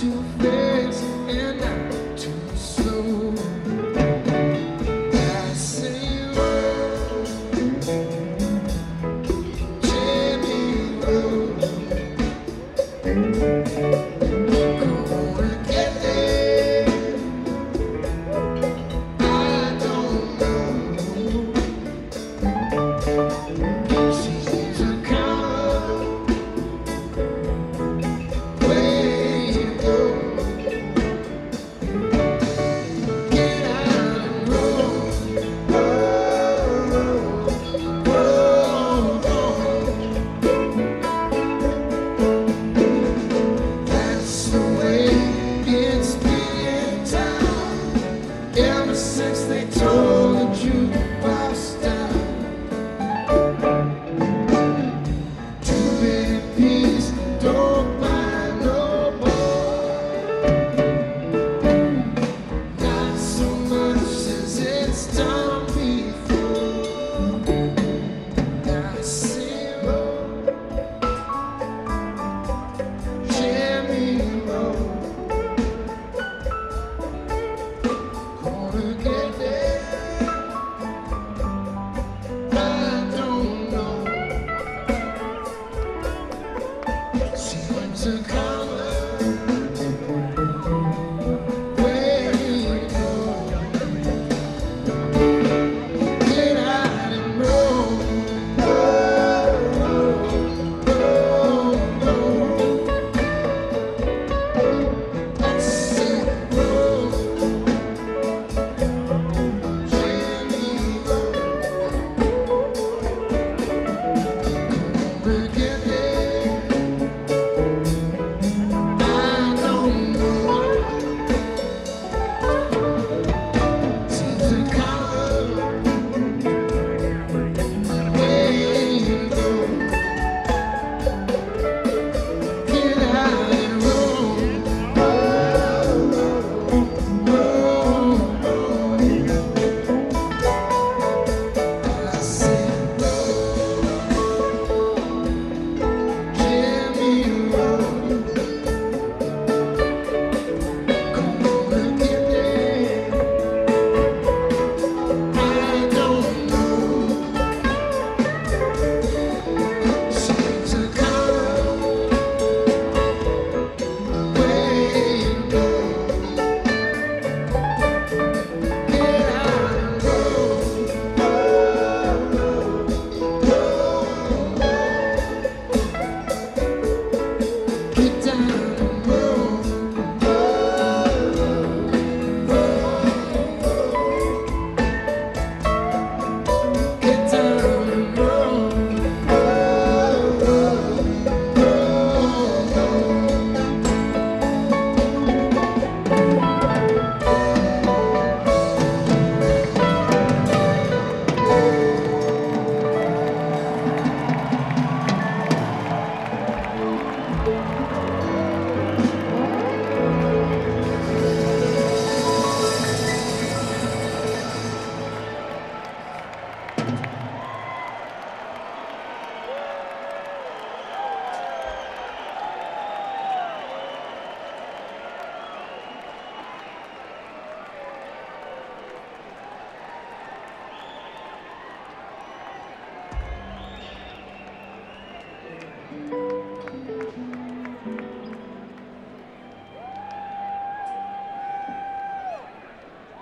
too fast and not to come.